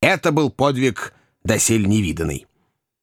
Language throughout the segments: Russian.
Это был подвиг досель невиданный.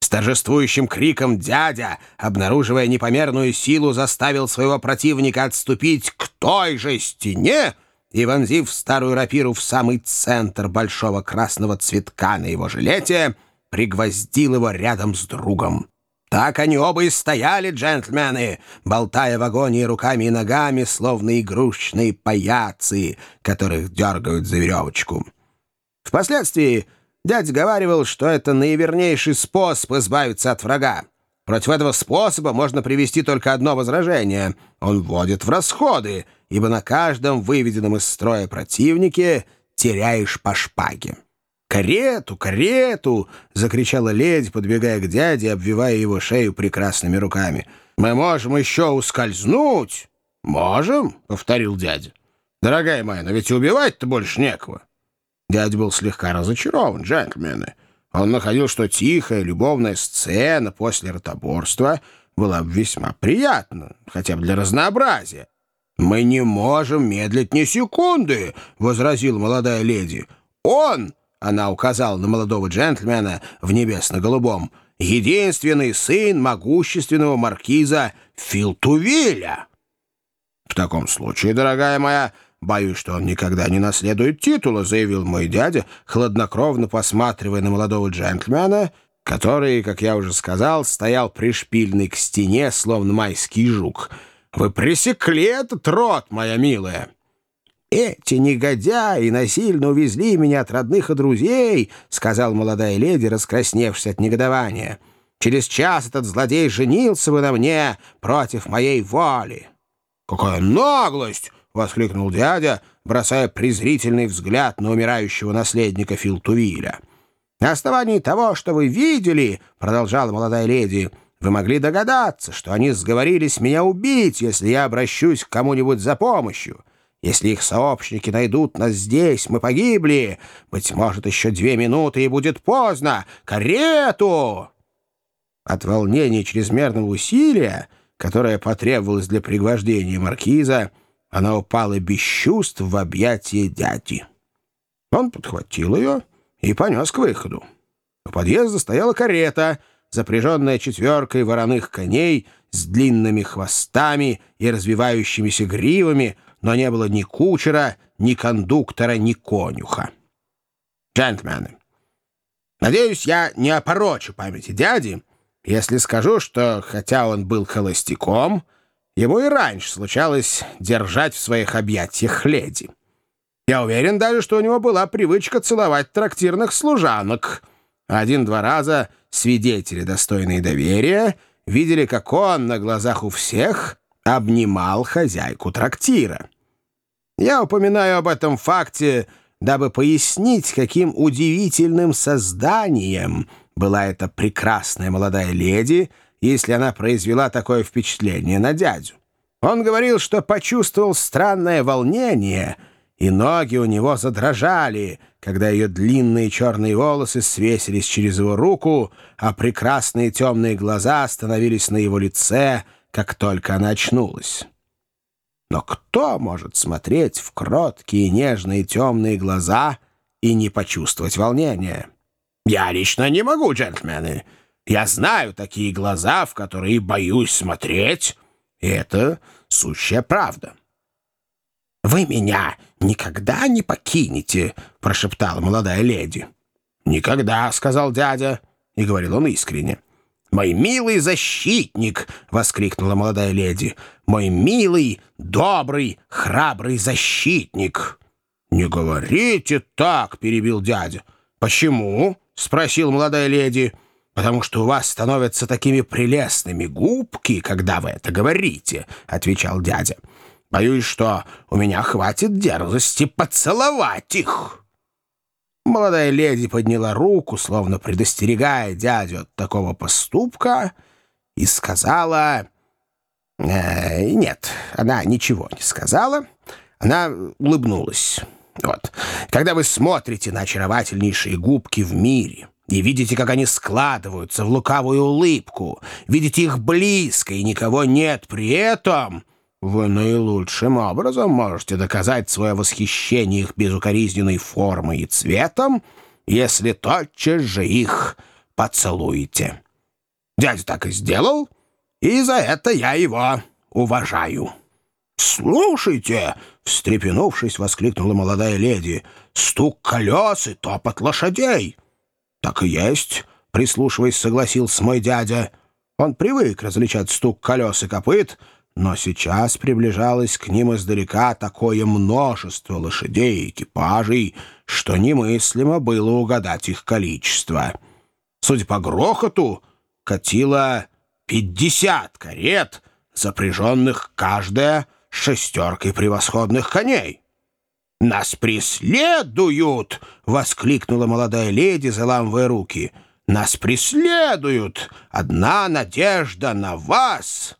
С торжествующим криком дядя, обнаруживая непомерную силу, заставил своего противника отступить к той же стене и, вонзив старую рапиру в самый центр большого красного цветка на его жилете, пригвоздил его рядом с другом. Так они оба и стояли, джентльмены, болтая в агонии руками и ногами, словно игрушечные паяцы, которых дергают за веревочку. Впоследствии дядя говаривал, что это наивернейший способ избавиться от врага. Против этого способа можно привести только одно возражение. Он вводит в расходы, ибо на каждом выведенном из строя противнике теряешь по шпаге. «Карету! Карету!» — закричала леди, подбегая к дяде, обвивая его шею прекрасными руками. «Мы можем еще ускользнуть!» «Можем?» — повторил дядя. «Дорогая моя, но ведь убивать-то больше некого». Дядя был слегка разочарован, джентльмены. Он находил, что тихая любовная сцена после ротоборства была бы весьма приятна, хотя бы для разнообразия. «Мы не можем медлить ни секунды», — возразила молодая леди. «Он», — она указала на молодого джентльмена в небесно-голубом, «единственный сын могущественного маркиза Филтувиля». «В таком случае, дорогая моя, «Боюсь, что он никогда не наследует титула», — заявил мой дядя, хладнокровно посматривая на молодого джентльмена, который, как я уже сказал, стоял пришпильный к стене, словно майский жук. «Вы пресекли этот рот, моя милая!» «Эти негодяи насильно увезли меня от родных и друзей», — сказал молодая леди, раскрасневшись от негодования. «Через час этот злодей женился бы на мне против моей воли». «Какая наглость!» — воскликнул дядя, бросая презрительный взгляд на умирающего наследника Филтувиля. «На основании того, что вы видели, — продолжала молодая леди, — вы могли догадаться, что они сговорились меня убить, если я обращусь к кому-нибудь за помощью. Если их сообщники найдут нас здесь, мы погибли. Быть может, еще две минуты, и будет поздно. Карету!» От волнения чрезмерного усилия, которое потребовалось для пригвождения маркиза, — она упала без чувств в объятия дяди. Он подхватил ее и понес к выходу. У подъезда стояла карета, запряженная четверкой вороных коней с длинными хвостами и развивающимися гривами, но не было ни кучера, ни кондуктора, ни конюха. Джентльмены, надеюсь, я не опорочу памяти дяди, если скажу, что, хотя он был холостяком, Ему и раньше случалось держать в своих объятиях леди. Я уверен даже, что у него была привычка целовать трактирных служанок. Один-два раза свидетели, достойные доверия, видели, как он на глазах у всех обнимал хозяйку трактира. Я упоминаю об этом факте, дабы пояснить, каким удивительным созданием была эта прекрасная молодая леди — если она произвела такое впечатление на дядю. Он говорил, что почувствовал странное волнение, и ноги у него задрожали, когда ее длинные черные волосы свесились через его руку, а прекрасные темные глаза остановились на его лице, как только она очнулась. Но кто может смотреть в кроткие, нежные, темные глаза и не почувствовать волнения? Я лично не могу, джентльмены. Я знаю такие глаза, в которые боюсь смотреть, и это сущая правда. «Вы меня никогда не покинете», — прошептала молодая леди. «Никогда», — сказал дядя, и говорил он искренне. «Мой милый защитник!» — воскликнула молодая леди. «Мой милый, добрый, храбрый защитник!» «Не говорите так!» — перебил дядя. «Почему?» — спросил молодая леди потому что у вас становятся такими прелестными губки, когда вы это говорите», — отвечал дядя. «Боюсь, что у меня хватит дерзости поцеловать их». Молодая леди подняла руку, словно предостерегая дядю от такого поступка, и сказала... Э, нет, она ничего не сказала. Она улыбнулась. Вот. Когда вы смотрите на очаровательнейшие губки в мире, и видите, как они складываются в лукавую улыбку, видите их близко, и никого нет при этом, вы наилучшим образом можете доказать свое восхищение их безукоризненной формой и цветом, если тотчас же их поцелуете». Дядя так и сделал, и за это я его уважаю». «Слушайте!» — встрепенувшись, воскликнула молодая леди. «Стук колес и топот лошадей!» «Так и есть!» — прислушиваясь, согласился мой дядя. Он привык различать стук колес и копыт, но сейчас приближалось к ним издалека такое множество лошадей и экипажей, что немыслимо было угадать их количество. Судя по грохоту, катило пятьдесят карет, запряженных каждая шестеркой превосходных коней. «Нас преследуют!» — воскликнула молодая леди, заламывая руки. «Нас преследуют! Одна надежда на вас!»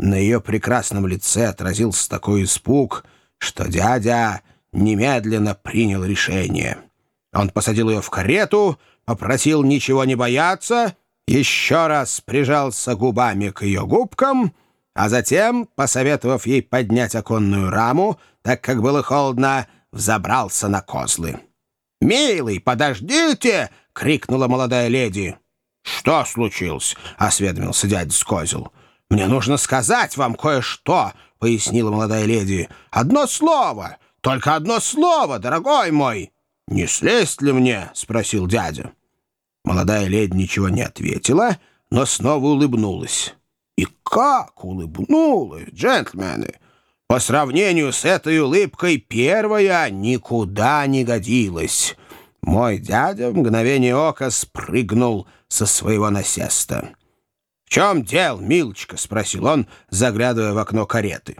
На ее прекрасном лице отразился такой испуг, что дядя немедленно принял решение. Он посадил ее в карету, попросил ничего не бояться, еще раз прижался губами к ее губкам, а затем, посоветовав ей поднять оконную раму, так как было холодно, взобрался на козлы. «Милый, подождите!» — крикнула молодая леди. «Что случилось?» — осведомился дядя козел. «Мне нужно сказать вам кое-что», — пояснила молодая леди. «Одно слово, только одно слово, дорогой мой». «Не слезть ли мне?» — спросил дядя. Молодая леди ничего не ответила, но снова улыбнулась. И как улыбнулась, джентльмены! По сравнению с этой улыбкой первая никуда не годилась. Мой дядя в мгновение ока спрыгнул со своего насеста. «В чем дел, милочка?» — спросил он, заглядывая в окно кареты.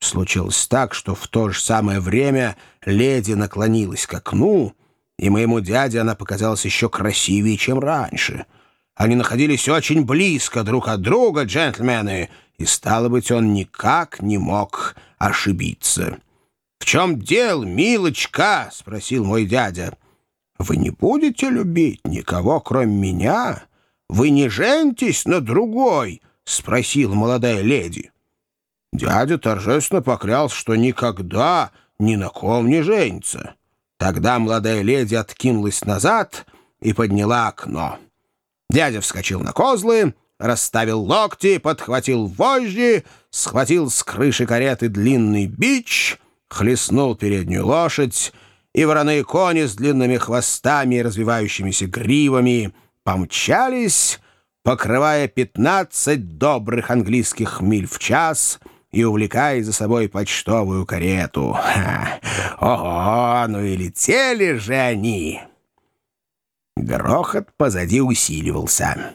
Случилось так, что в то же самое время леди наклонилась к окну, и моему дяде она показалась еще красивее, чем раньше. Они находились очень близко друг от друга, джентльмены, и, стало быть, он никак не мог ошибиться. «В чем дел, милочка?» — спросил мой дядя. «Вы не будете любить никого, кроме меня?» вы не женитесь на другой?» — спросила молодая леди. Дядя торжественно поклялся, что никогда ни на ком не женится. Тогда молодая леди откинулась назад и подняла окно. Дядя вскочил на козлы, расставил локти, подхватил вожжи, схватил с крыши кареты длинный бич, хлестнул переднюю лошадь, и вороные кони с длинными хвостами и развивающимися гривами — помчались, покрывая пятнадцать добрых английских миль в час и увлекая за собой почтовую карету. Ха! Ого, ну и летели же они! Грохот позади усиливался.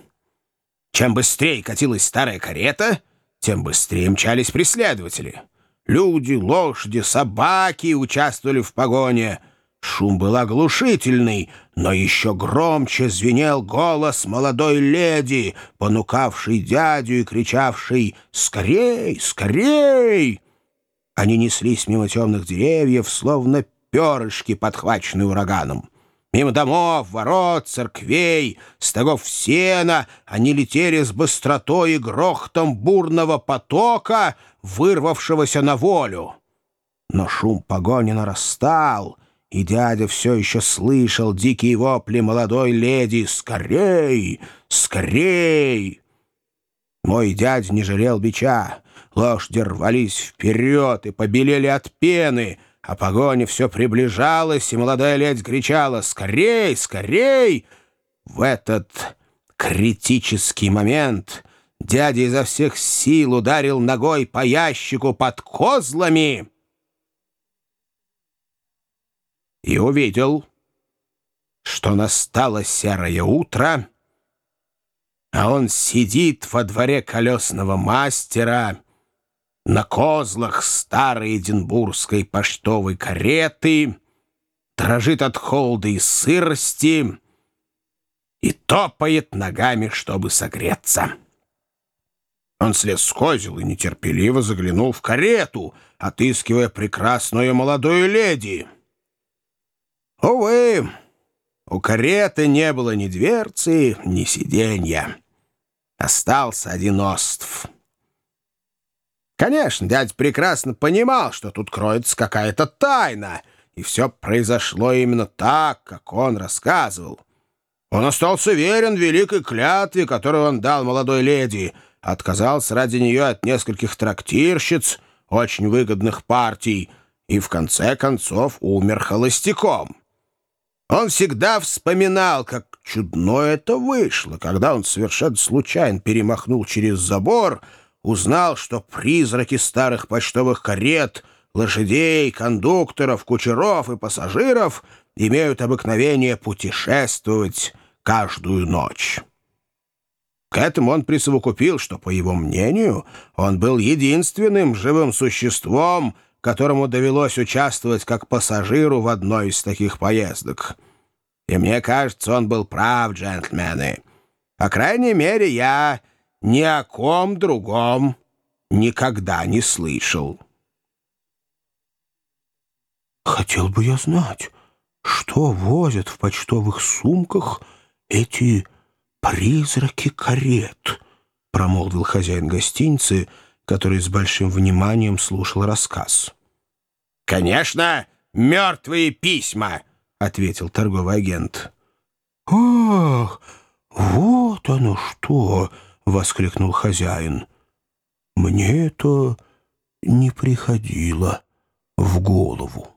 Чем быстрее катилась старая карета, тем быстрее мчались преследователи. Люди, лошади, собаки участвовали в погоне — Шум был оглушительный, но еще громче звенел голос молодой леди, понукавшей дядю и кричавшей «Скорей! Скорей!». Они неслись мимо темных деревьев, словно перышки, подхваченные ураганом. Мимо домов, ворот, церквей, стогов сена они летели с быстротой и грохотом бурного потока, вырвавшегося на волю. Но шум погони нарастал — и дядя все еще слышал дикие вопли молодой леди «Скорей! Скорей!». Мой дядя не жалел бича. Лошади рвались вперед и побелели от пены, а погоня все приближалась, и молодая леди кричала «Скорей! Скорей!». В этот критический момент дядя изо всех сил ударил ногой по ящику под козлами — и увидел, что настало серое утро, а он сидит во дворе колесного мастера на козлах старой эдинбургской почтовой кареты, дрожит от холода и сырости и топает ногами, чтобы согреться. Он слез с козел и нетерпеливо заглянул в карету, отыскивая прекрасную молодую леди — Увы, у кареты не было ни дверцы, ни сиденья. Остался один остров. Конечно, дядя прекрасно понимал, что тут кроется какая-то тайна, и все произошло именно так, как он рассказывал. Он остался верен великой клятве, которую он дал молодой леди, отказался ради нее от нескольких трактирщиц, очень выгодных партий, и в конце концов умер холостяком. Он всегда вспоминал, как чудно это вышло, когда он совершенно случайно перемахнул через забор, узнал, что призраки старых почтовых карет, лошадей, кондукторов, кучеров и пассажиров имеют обыкновение путешествовать каждую ночь. К этому он присовокупил, что, по его мнению, он был единственным живым существом, которому довелось участвовать как пассажиру в одной из таких поездок. И мне кажется, он был прав, джентльмены. По крайней мере, я ни о ком другом никогда не слышал. Хотел бы я знать, что возят в почтовых сумках эти призраки карет, промолвил хозяин гостиницы, который с большим вниманием слушал рассказ. «Конечно, мертвые письма!» — ответил торговый агент. «Ах, вот оно что!» — воскликнул хозяин. «Мне это не приходило в голову».